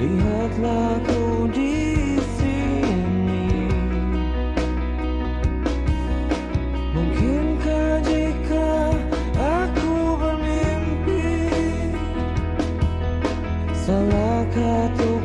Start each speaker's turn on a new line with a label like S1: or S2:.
S1: lihatlah ku di sini. Mungkinkah jika aku bermimpi salahkah Tuhan